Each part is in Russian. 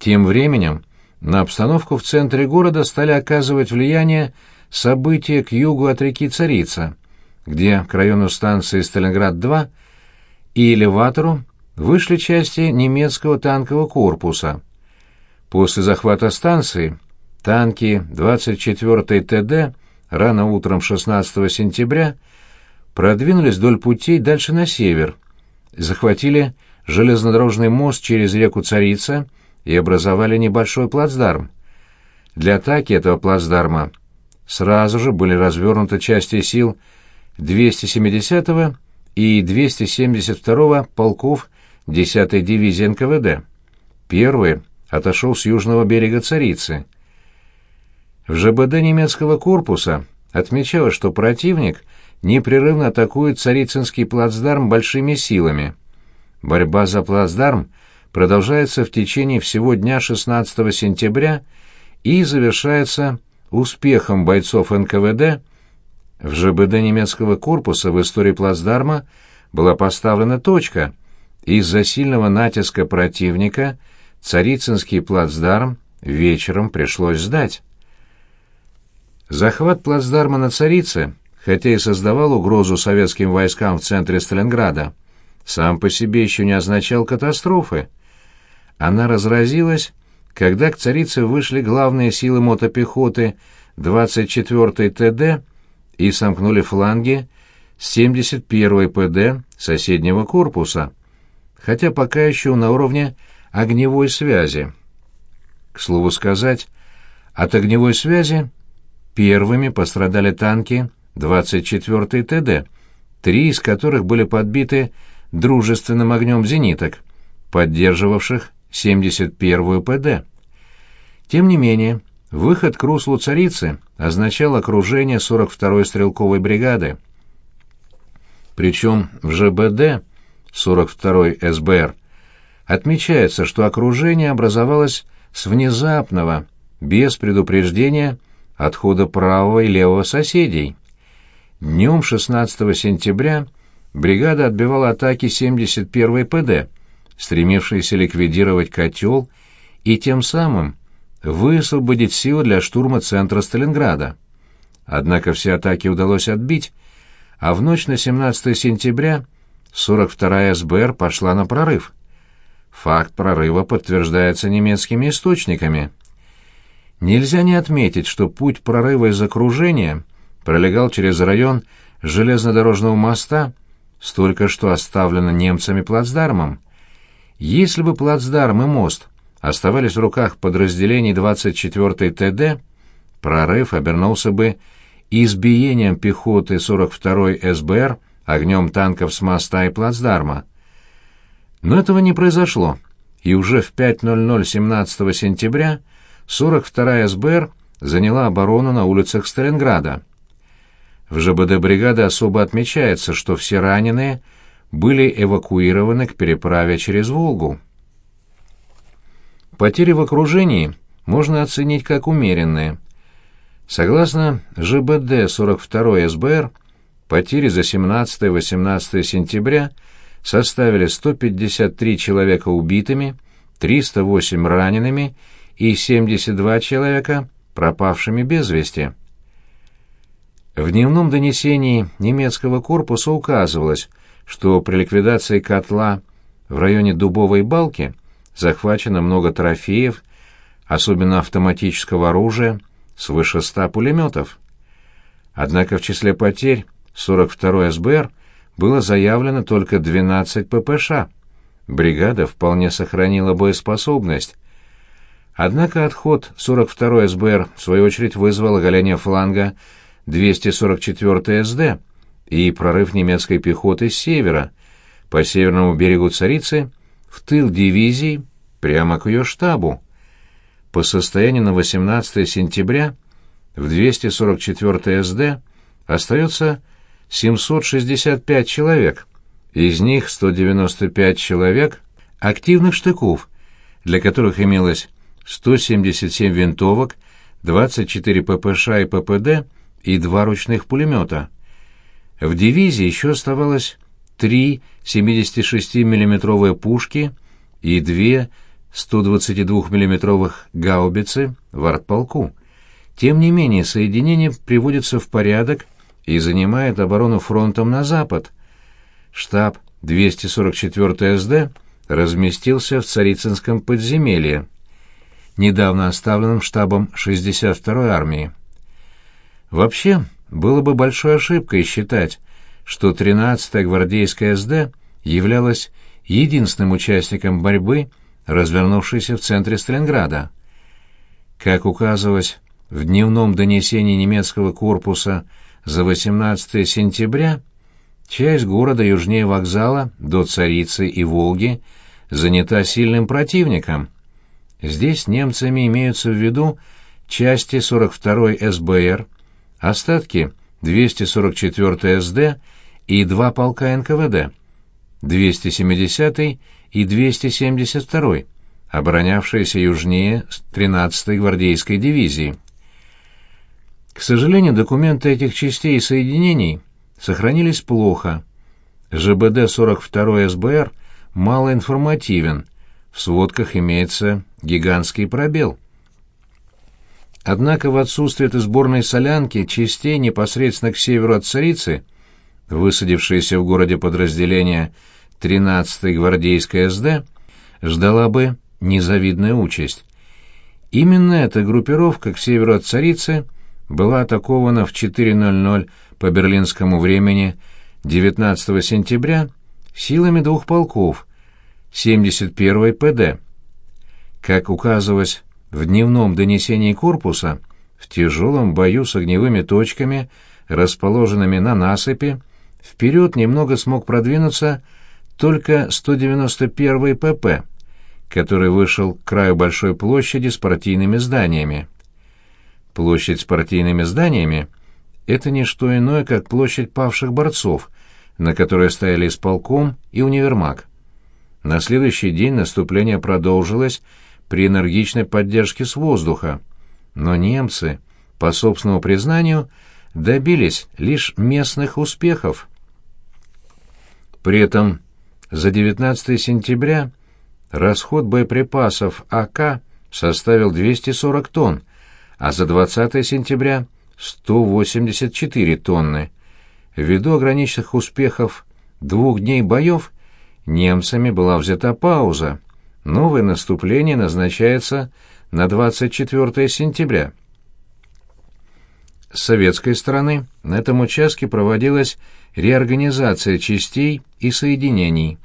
Тем временем на обстановку в центре города стали оказывать влияние события к югу от реки Царица, где к району станции Сталинград-2 и элеватору вышли части немецкого танкового корпуса. После захвата станции танки 24-й ТД рано утром 16 сентября продвинулись вдоль путей дальше на север, захватили железнодорожный мост через реку Царица и образовали небольшой плацдарм. Для атаки этого плацдарма сразу же были развернуты части сил 270-го и 272-го полков 10-й дивизии НКВД. Первый отошел с южного берега Царицы. В ЖБД немецкого корпуса отмечалось, что противник непрерывно атакует Царицынский плацдарм большими силами. Борьба за плацдарм продолжается в течение всего дня 16 сентября и завершается успехом бойцов НКВД. В ЖБД немецкого корпуса в истории плацдарма была поставлена точка. Из-за сильного натиска противника Царицынский плацдарм вечером пришлось сдать. Захват плацдарма на Царице, хотя и создавал угрозу советским войскам в центре Сталинграда, сам по себе еще не означал катастрофы. Она разразилась, когда к царице вышли главные силы мотопехоты 24-й ТД и сомкнули фланги 71-й ПД соседнего корпуса, хотя пока еще на уровне огневой связи. К слову сказать, от огневой связи первыми пострадали танки 24-й ТД, три из которых были подбиты дружественным огнем зениток, поддерживавших 71-ю ПД. Тем не менее, выход к руслу царицы означал окружение 42-й стрелковой бригады. Причем в ЖБД 42-й СБР отмечается, что окружение образовалось с внезапного, без предупреждения, отхода правого и левого соседей. Днем 16 сентября бригада отбивала атаки 71-й ПД, стремившейся ликвидировать котел и тем самым высвободить силы для штурма центра Сталинграда. Однако все атаки удалось отбить, а в ночь на 17 сентября 42-я СБР пошла на прорыв. Факт прорыва подтверждается немецкими источниками. Нельзя не отметить, что путь прорыва из окружения пролегал через район железнодорожного моста с только что оставлено немцами плацдармом. Если бы плацдарм и мост оставались в руках подразделений 24-й ТД, прорыв обернулся бы избиением пехоты 42-й СБР огнем танков с моста и плацдарма. Но этого не произошло, и уже в 5.00 17 сентября 42-я СБР заняла оборону на улицах Сталинграда. В ЖБД бригады особо отмечается, что все раненые были эвакуированы к переправе через Волгу. Потери в окружении можно оценить как умеренные. Согласно ЖБД 42 СБР, потери за 17-18 сентября составили 153 человека убитыми, 308 ранеными и 72 человека пропавшими без вести. В дневном донесении немецкого корпуса указывалось, что при ликвидации котла в районе Дубовой балки захвачено много трофеев, особенно автоматического оружия, свыше ста пулеметов. Однако в числе потерь 42-й СБР было заявлено только 12 ППШ. Бригада вполне сохранила боеспособность. Однако отход 42-й СБР в свою очередь вызвал оголение фланга 244 СД и прорыв немецкой пехоты с севера, по северному берегу Царицы, в тыл дивизии, прямо к ее штабу. По состоянию на 18 сентября в 244 СД остается 765 человек, из них 195 человек активных штыков, для которых имелось 177 винтовок, 24 ППШ и ППД и два ручных пулемета. В дивизии еще оставалось три 76 миллиметровые пушки и две 122 миллиметровых гаубицы в артполку. Тем не менее, соединение приводится в порядок и занимает оборону фронтом на запад. Штаб 244 СД разместился в Царицынском подземелье, недавно оставленном штабом 62-й армии. Вообще, было бы большой ошибкой считать, что 13-я гвардейская СД являлась единственным участником борьбы, развернувшейся в центре Сталинграда. Как указывалось в дневном донесении немецкого корпуса за 18 сентября, часть города южнее вокзала до Царицы и Волги занята сильным противником. Здесь немцами имеются в виду части 42-й СБР, остатки 244-й СД и два полка НКВД, 270-й и 272-й, оборонявшиеся южнее 13-й гвардейской дивизии. К сожалению, документы этих частей и соединений сохранились плохо. ЖБД 42 СБР мало информативен, в сводках имеется гигантский пробел. Однако в отсутствие этой сборной солянки частей непосредственно к северу от Царицы, высадившиеся в городе подразделения 13-й гвардейской СД, ждала бы незавидная участь. Именно эта группировка к северу от Царицы была атакована в 4.00 по берлинскому времени 19 сентября силами двух полков 71-й ПД. Как указывалось в дневном донесении корпуса, в тяжелом бою с огневыми точками, расположенными на насыпи, вперед немного смог продвинуться только 191-й ПП, который вышел к краю большой площади с партийными зданиями. Площадь с партийными зданиями — это не что иное, как площадь павших борцов, на которой стояли исполком и универмаг. На следующий день наступление продолжилось при энергичной поддержке с воздуха, но немцы, по собственному признанию, добились лишь местных успехов. При этом за 19 сентября расход боеприпасов АК составил 240 тонн, а за 20 сентября — 184 тонны. Ввиду ограниченных успехов двух дней боев немцами была взята пауза. Новое наступление назначается на 24 сентября. С советской стороны на этом участке проводилась реорганизация частей и соединений.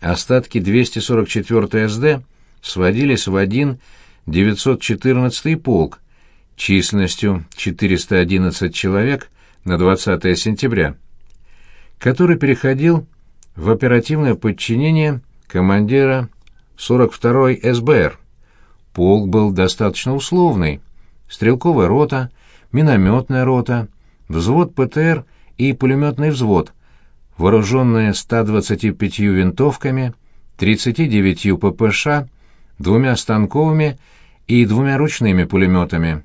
Остатки 244 СД сводились в один 914 полк численностью 411 человек на 20 сентября, который переходил в оперативное подчинение командира 42-й СБР. Полк был достаточно условный. Стрелковая рота, минометная рота, взвод ПТР и пулеметный взвод, вооруженные 125 винтовками, 39 ППШ, двумя станковыми и двумя ручными пулеметами,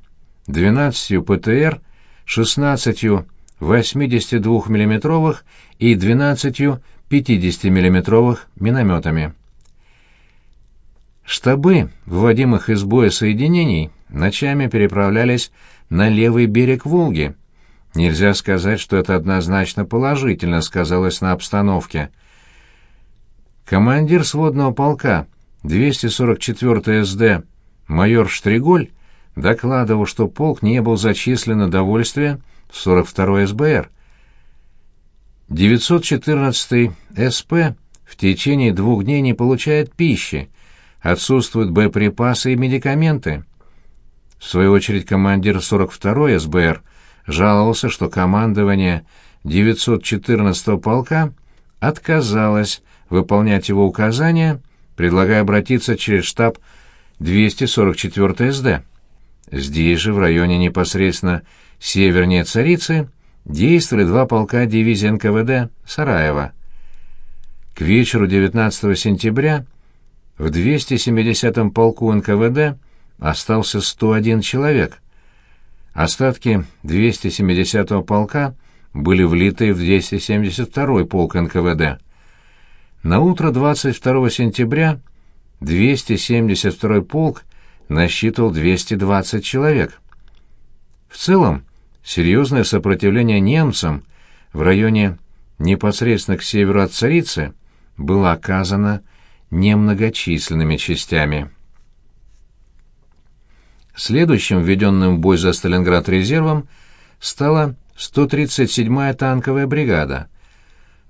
12 ПТР, 16 82 миллиметровых и 12 50 миллиметровых минометами. Штабы, выводимых из боя соединений, ночами переправлялись на левый берег Волги. Нельзя сказать, что это однозначно положительно сказалось на обстановке. Командир сводного полка 244 СД майор Штриголь докладывал, что полк не был зачислен на довольствие в 42 СБР. 914 СП в течение двух дней не получает пищи, отсутствуют боеприпасы и медикаменты. В свою очередь командир 42 СБР жаловался, что командование 914 полка отказалось выполнять его указания, предлагая обратиться через штаб 244 СД. Здесь же, в районе непосредственно севернее Царицы, действовали два полка дивизии НКВД Сараева. К вечеру 19 сентября в 270-м полку НКВД остался 101 человек. Остатки 270-го полка были влиты в 272-й полк НКВД. На утро 22 сентября 272-й полк насчитывал 220 человек. В целом, серьезное сопротивление немцам в районе непосредственно к северу от Царицы было оказано немногочисленными частями. Следующим введенным в бой за Сталинград резервом стала 137-я танковая бригада.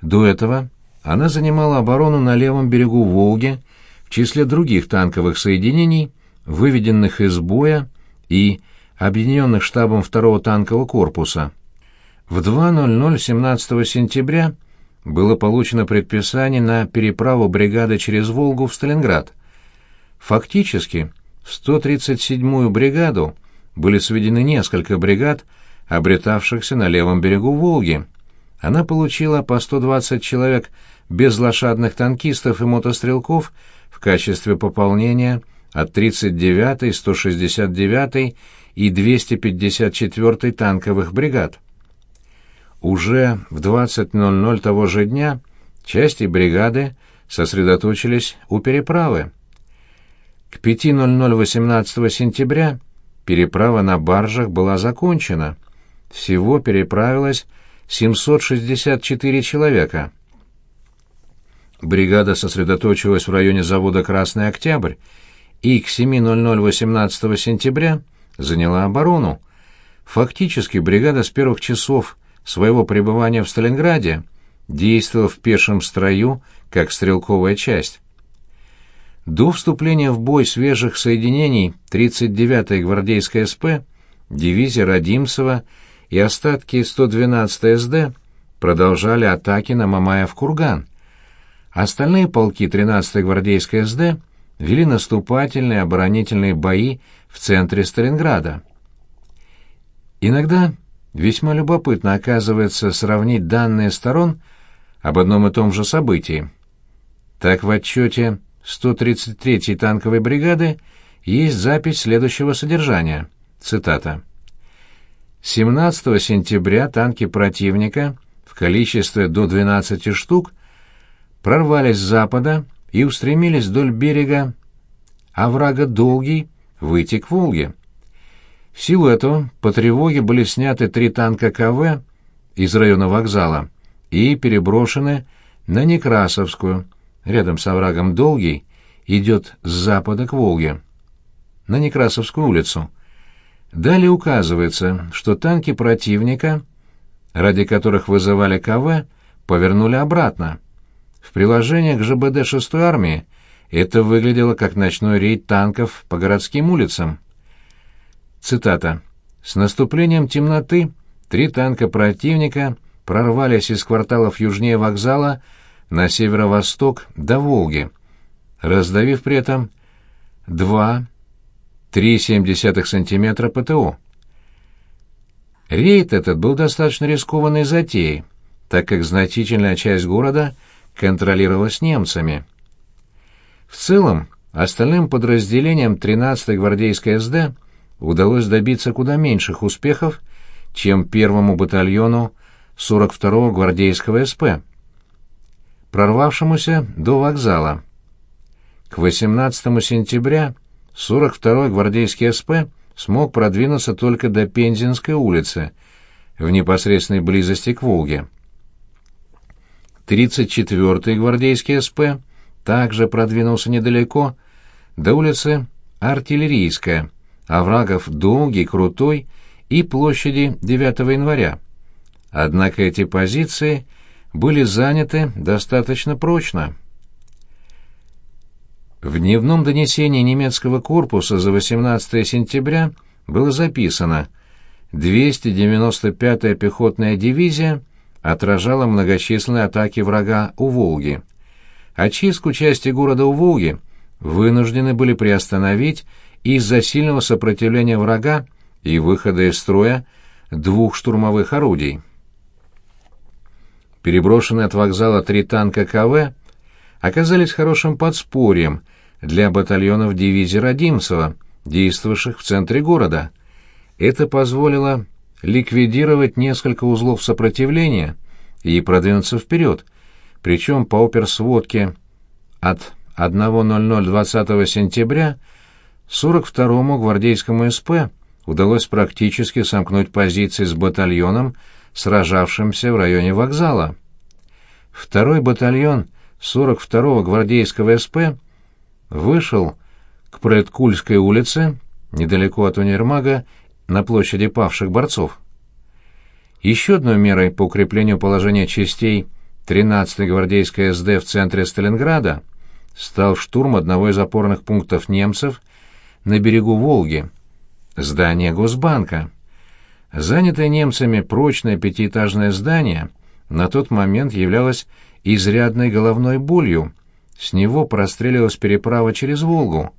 До этого она занимала оборону на левом берегу Волги в числе других танковых соединений, выведенных из боя и объединенных штабом 2-го танкового корпуса. В 2.00 17 сентября было получено предписание на переправу бригады через Волгу в Сталинград. Фактически, в 137-ю бригаду были сведены несколько бригад, обретавшихся на левом берегу Волги. Она получила по 120 человек безлошадных танкистов и мотострелков в качестве пополнения от 39-й, 169-й и 254-й танковых бригад. Уже в 20.00 того же дня части бригады сосредоточились у переправы. К 5.00 18 сентября переправа на баржах была закончена. Всего переправилось 764 человека. Бригада сосредоточилась в районе завода «Красный Октябрь» и к 7.00 18 сентября заняла оборону. Фактически бригада с первых часов своего пребывания в Сталинграде действовал в пешем строю как стрелковая часть. До вступления в бой свежих соединений 39-й гвардейской СП, дивизия Родимцева и остатки 112-й СД продолжали атаки на Мамаев-Курган. Остальные полки 13-й гвардейской СД вели наступательные оборонительные бои в центре Сталинграда. Иногда Весьма любопытно оказывается сравнить данные сторон об одном и том же событии. Так в отчете 133-й танковой бригады есть запись следующего содержания. Цитата. 17 сентября танки противника в количестве до 12 штук прорвались с запада и устремились вдоль берега оврага Долгий выйти к Волге. В силу этого по тревоге были сняты три танка КВ из района вокзала и переброшены на Некрасовскую, рядом с оврагом Долгий, идет с запада к Волге, на Некрасовскую улицу. Далее указывается, что танки противника, ради которых вызывали КВ, повернули обратно. В приложении к ЖБД 6-й армии это выглядело как ночной рейд танков по городским улицам. Цитата. «С наступлением темноты три танка противника прорвались из кварталов южнее вокзала на северо-восток до Волги, раздавив при этом 2,3 см ПТО. Рейд этот был достаточно рискованной затеей, так как значительная часть города контролировалась немцами. В целом, остальным подразделениям 13-й гвардейской СД удалось добиться куда меньших успехов, чем первому батальону 42-го гвардейского СП, прорвавшемуся до вокзала. К 18 сентября 42-й гвардейский СП смог продвинуться только до Пензенской улицы, в непосредственной близости к Волге. 34-й гвардейский СП также продвинулся недалеко, до улицы Артиллерийская, оврагов долгий, крутой и площади 9 января. Однако эти позиции были заняты достаточно прочно. В дневном донесении немецкого корпуса за 18 сентября было записано 295-я пехотная дивизия отражала многочисленные атаки врага у Волги. Очистку части города у Волги вынуждены были приостановить из-за сильного сопротивления врага и выхода из строя двух штурмовых орудий. Переброшенные от вокзала три танка КВ оказались хорошим подспорьем для батальонов дивизии Родимцева, действовавших в центре города. Это позволило ликвидировать несколько узлов сопротивления и продвинуться вперед, причем по оперсводке от 1.00 20 сентября 42-му гвардейскому СП удалось практически сомкнуть позиции с батальоном, сражавшимся в районе вокзала. Второй батальон 42-го гвардейского СП вышел к Предкульской улице, недалеко от универмага, на площади павших борцов. Еще одной мерой по укреплению положения частей 13-й гвардейской СД в центре Сталинграда стал штурм одного из опорных пунктов немцев на берегу Волги, здание Госбанка. Занятое немцами прочное пятиэтажное здание на тот момент являлось изрядной головной болью. С него прострелилась переправа через Волгу.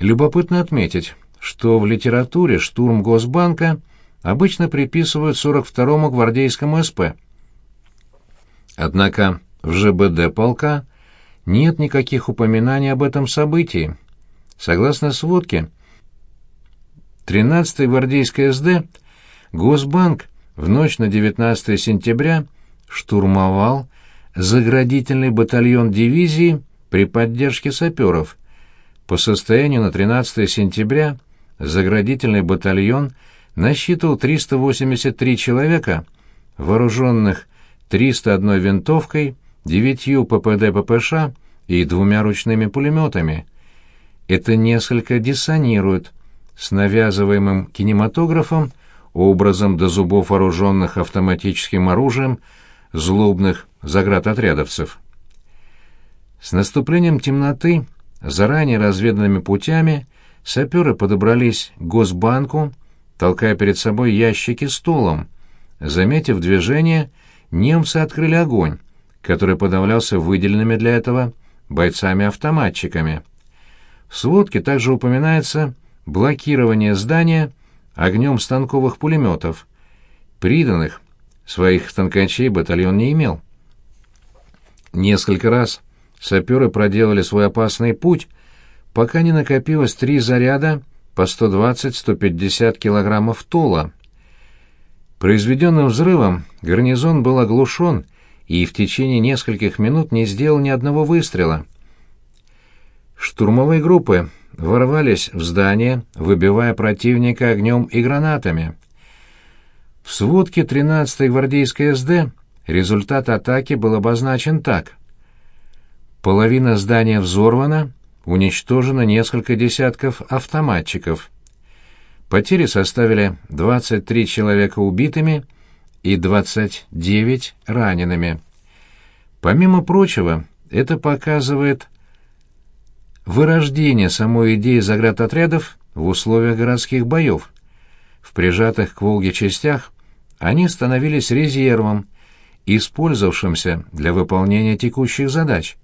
Любопытно отметить, что в литературе штурм Госбанка обычно приписывают 42-му гвардейскому СП. Однако в ЖБД полка нет никаких упоминаний об этом событии. Согласно сводке, 13-й гвардейской СД Госбанк в ночь на 19 сентября штурмовал заградительный батальон дивизии при поддержке саперов. По состоянию на 13 сентября заградительный батальон насчитывал 383 человека, вооруженных 301 винтовкой, 9 ППД-ППШ и двумя ручными пулеметами. Это несколько диссонирует с навязываемым кинематографом образом до зубов вооруженных автоматическим оружием злобных заградотрядовцев. С наступлением темноты, заранее разведанными путями, саперы подобрались к Госбанку, толкая перед собой ящики столом. Заметив движение, немцы открыли огонь, который подавлялся выделенными для этого бойцами-автоматчиками. В сводке также упоминается блокирование здания огнем станковых пулеметов. Приданных своих станкачей батальон не имел. Несколько раз саперы проделали свой опасный путь, пока не накопилось три заряда по 120-150 килограммов тола. Произведенным взрывом гарнизон был оглушен и в течение нескольких минут не сделал ни одного выстрела. Штурмовые группы ворвались в здание, выбивая противника огнем и гранатами. В сводке 13-й гвардейской СД результат атаки был обозначен так. Половина здания взорвана, уничтожено несколько десятков автоматчиков. Потери составили 23 человека убитыми и 29 ранеными. Помимо прочего, это показывает вырождение самой идеи заградотрядов в условиях городских боев. В прижатых к Волге частях они становились резервом, использовавшимся для выполнения текущих задач.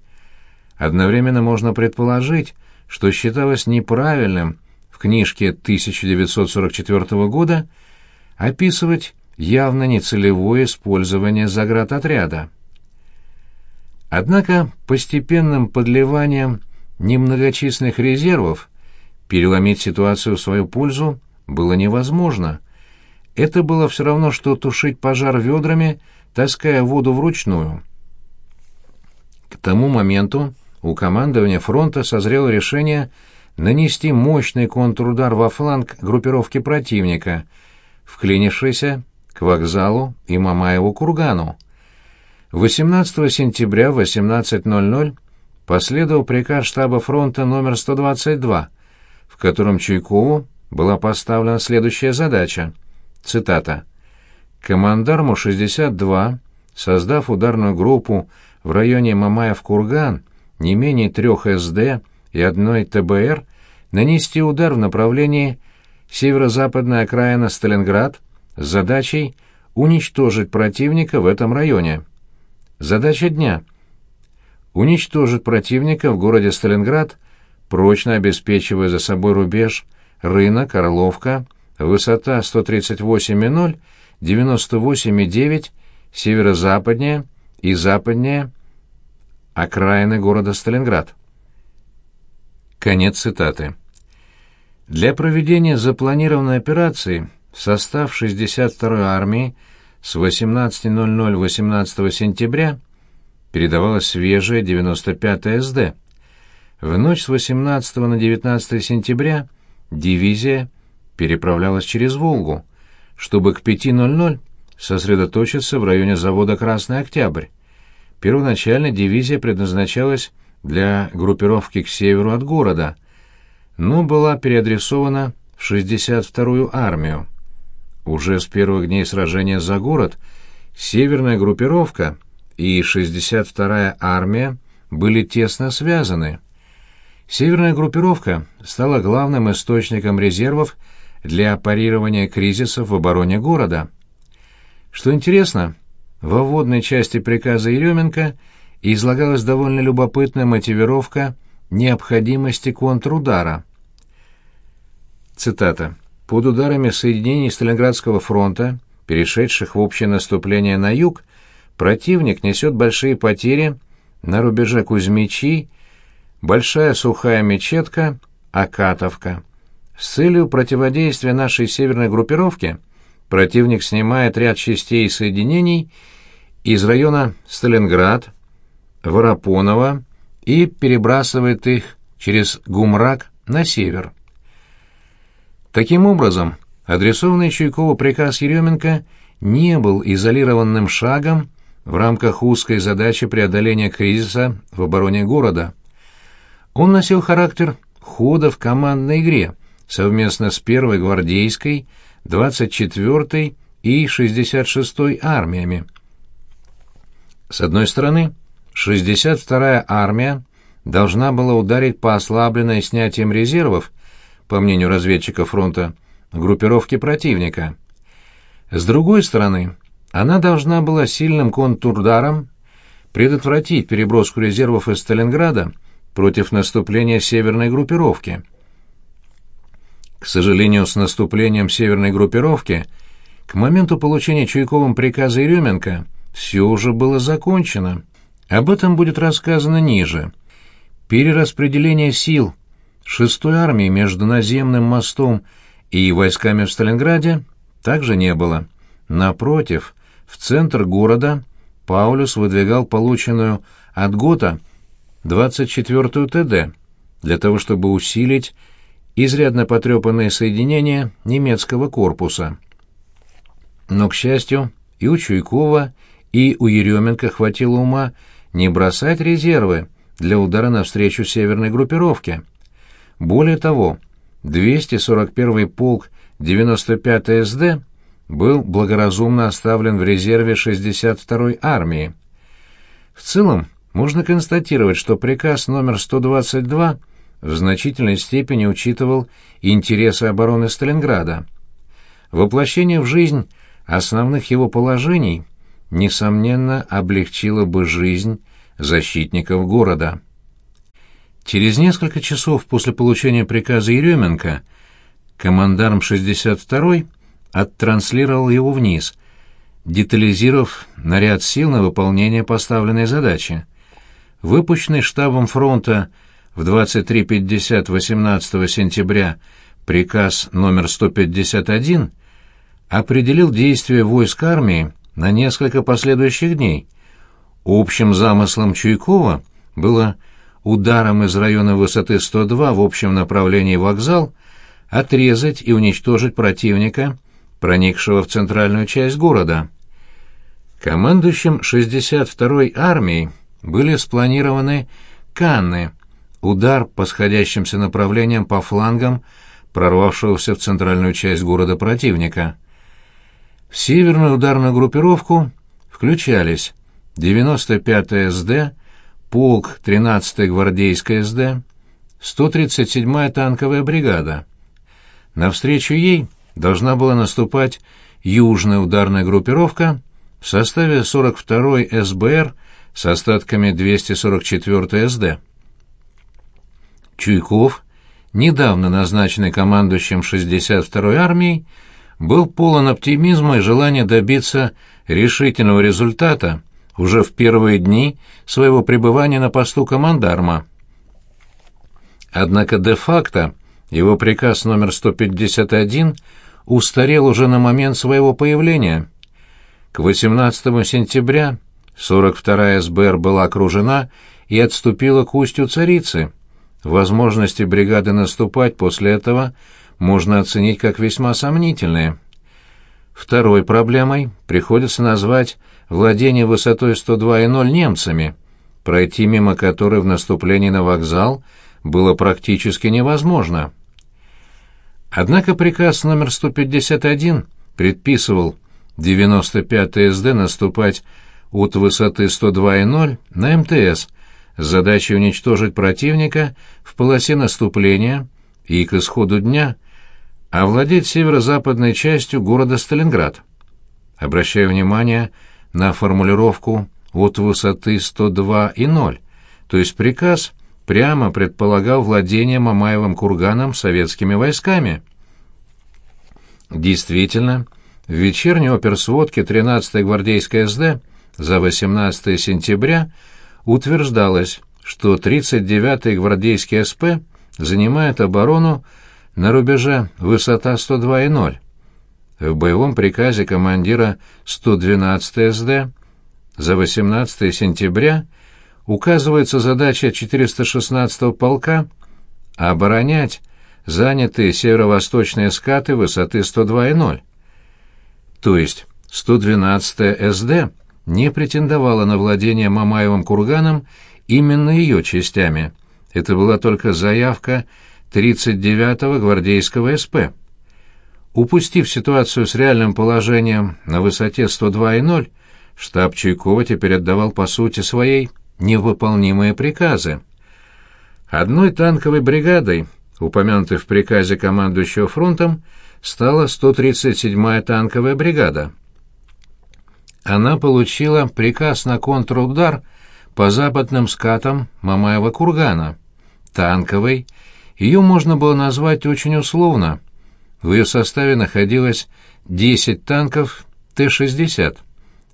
Одновременно можно предположить, что считалось неправильным в книжке 1944 года описывать явно нецелевое использование заградотряда. Однако постепенным подливанием немногочисленных резервов переломить ситуацию в свою пользу было невозможно. Это было все равно, что тушить пожар ведрами, таская воду вручную. К тому моменту у командования фронта созрело решение нанести мощный контрудар во фланг группировки противника, вклинившейся к вокзалу и Мамаеву кургану. 18 сентября в 18.00 последовал приказ штаба фронта номер 122, в котором Чуйкову была поставлена следующая задача. Цитата. «Командарму 62, создав ударную группу в районе Мамаев-Курган, не менее трех СД и одной ТБР, нанести удар в направлении северо-западная окраина Сталинград задачей уничтожить противника в этом районе. Задача дня — уничтожить противника в городе Сталинград, прочно обеспечивая за собой рубеж рынок, Орловка, высота 138,0, 98,9, северо-западнее и западнее окраины города Сталинград. Конец цитаты. Для проведения запланированной операции в состав 62-й армии с 18.00 18 сентября передавалась свежая 95-я СД. В ночь с 18 на 19 сентября дивизия переправлялась через Волгу, чтобы к 5.00 сосредоточиться в районе завода «Красный Октябрь». Первоначально дивизия предназначалась для группировки к северу от города, но была переадресована в 62-ю армию. Уже с первых дней сражения за город северная группировка и 62-я армия были тесно связаны. Северная группировка стала главным источником резервов для парирования кризисов в обороне города. Что интересно, во вводной части приказа Еременко излагалась довольно любопытная мотивировка необходимости контрудара. Цитата. «Под ударами соединений Сталинградского фронта, перешедших в общее наступление на юг, противник несет большие потери на рубеже Кузьмичи, Большая Сухая Мечетка, Акатовка. С целью противодействия нашей северной группировке противник снимает ряд частей и соединений из района Сталинград, Воропонова и перебрасывает их через Гумрак на север. Таким образом, адресованный Чуйкову приказ Еременко не был изолированным шагом в рамках узкой задачи преодоления кризиса в обороне города. Он носил характер хода в командной игре совместно с 1-й гвардейской, 24-й и 66-й армиями. С одной стороны, 62-я армия должна была ударить по ослабленной снятием резервов, по мнению разведчиков фронта, группировки противника. С другой стороны, она должна была сильным контурдаром предотвратить переброску резервов из Сталинграда против наступления северной группировки. К сожалению, с наступлением северной группировки к моменту получения Чуйковым приказа Еременко все уже было закончено. Об этом будет рассказано ниже. Перераспределение сил 6-й армии между наземным мостом и войсками в Сталинграде также не было. Напротив, в центр города Паулюс выдвигал полученную от Гота 24-ю ТД для того, чтобы усилить изрядно потрепанные соединения немецкого корпуса. Но, к счастью, и у Чуйкова, и у Еременко хватило ума не бросать резервы для удара навстречу северной группировке. Более того, 241-й полк 95-й СД был благоразумно оставлен в резерве 62-й армии. В целом, можно констатировать, что приказ номер 122 в значительной степени учитывал интересы обороны Сталинграда. Воплощение в жизнь основных его положений, несомненно, облегчило бы жизнь защитников города. Через несколько часов после получения приказа Еременко командарм 62-й оттранслировал его вниз, детализировав наряд сил на выполнение поставленной задачи. Выпущенный штабом фронта в 23.50 18 сентября приказ номер 151 определил действия войск армии на несколько последующих дней. Общим замыслом Чуйкова было ударом из района высоты 102 в общем направлении вокзал отрезать и уничтожить противника, проникшего в центральную часть города. Командующим 62-й армией были спланированы Канны, удар по сходящимся направлениям по флангам прорвавшегося в центральную часть города противника. В северную ударную группировку включались 95-я СД, полк 13-й гвардейской СД, 137-я танковая бригада. Навстречу ей должна была наступать южная ударная группировка в составе 42-й СБР с остатками 244-й СД. Чуйков, недавно назначенный командующим 62-й армией, был полон оптимизма и желания добиться решительного результата уже в первые дни своего пребывания на посту командарма. Однако де-факто его приказ номер 151 устарел уже на момент своего появления. К 18 сентября 42-я СБР была окружена и отступила к устью царицы, возможности бригады наступать после этого можно оценить как весьма сомнительные. Второй проблемой приходится назвать владение высотой 102,0 немцами, пройти мимо которой в наступлении на вокзал было практически невозможно. Однако приказ номер 151 предписывал 95-й СД наступать от высоты 102,0 на МТС с задачей уничтожить противника в полосе наступления и к исходу дня овладеть северо-западной частью города Сталинград. Обращаю внимание на формулировку «от высоты 102,0», то есть приказ прямо предполагал владение Мамаевым курганом советскими войсками. Действительно, в вечерней оперсводке 13-й гвардейской СД за 18 сентября утверждалось, что 39-й гвардейский СП занимает оборону на рубеже высота 102,0. В боевом приказе командира 112 СД за 18 сентября указывается задача 416-го полка оборонять занятые северо-восточные скаты высоты 102,0. То есть 112-я СД не претендовала на владение Мамаевым курганом именно ее частями. Это была только заявка 39-го гвардейского СП. Упустив ситуацию с реальным положением на высоте 102,0, штаб Чуйкова теперь отдавал по сути своей невыполнимые приказы. Одной танковой бригадой, упомянутой в приказе командующего фронтом, стала 137-я танковая бригада. Она получила приказ на контрудар по западным скатам Мамаева кургана. Танковой ее можно было назвать очень условно. В ее составе находилось 10 танков Т-60.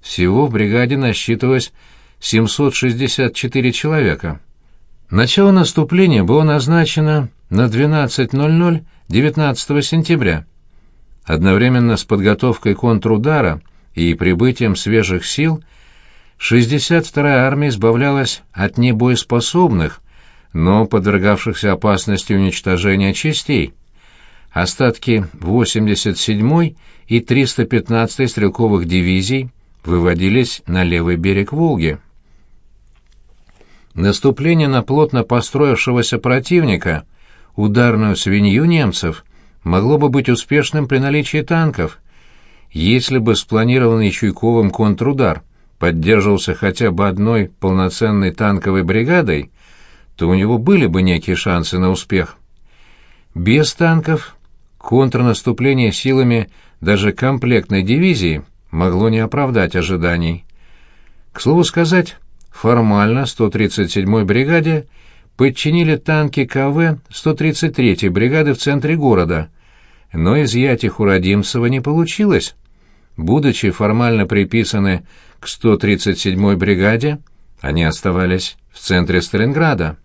Всего в бригаде насчитывалось 764 человека. Начало наступления было назначено на 12.00 19 сентября. Одновременно с подготовкой контрудара и прибытием свежих сил 62-я армия избавлялась от небоеспособных, но подвергавшихся опасности уничтожения частей. Остатки 87-й и 315-й стрелковых дивизий выводились на левый берег Волги. Наступление на плотно построившегося противника, ударную свинью немцев, могло бы быть успешным при наличии танков, если бы спланированный Чуйковым контрудар поддерживался хотя бы одной полноценной танковой бригадой, то у него были бы некие шансы на успех. Без танков контрнаступление силами даже комплектной дивизии могло не оправдать ожиданий. К слову сказать, формально 137-й бригаде подчинили танки КВ 133-й бригады в центре города, но изъять их у Родимцева не получилось. Будучи формально приписаны к 137-й бригаде, они оставались в центре Сталинграда.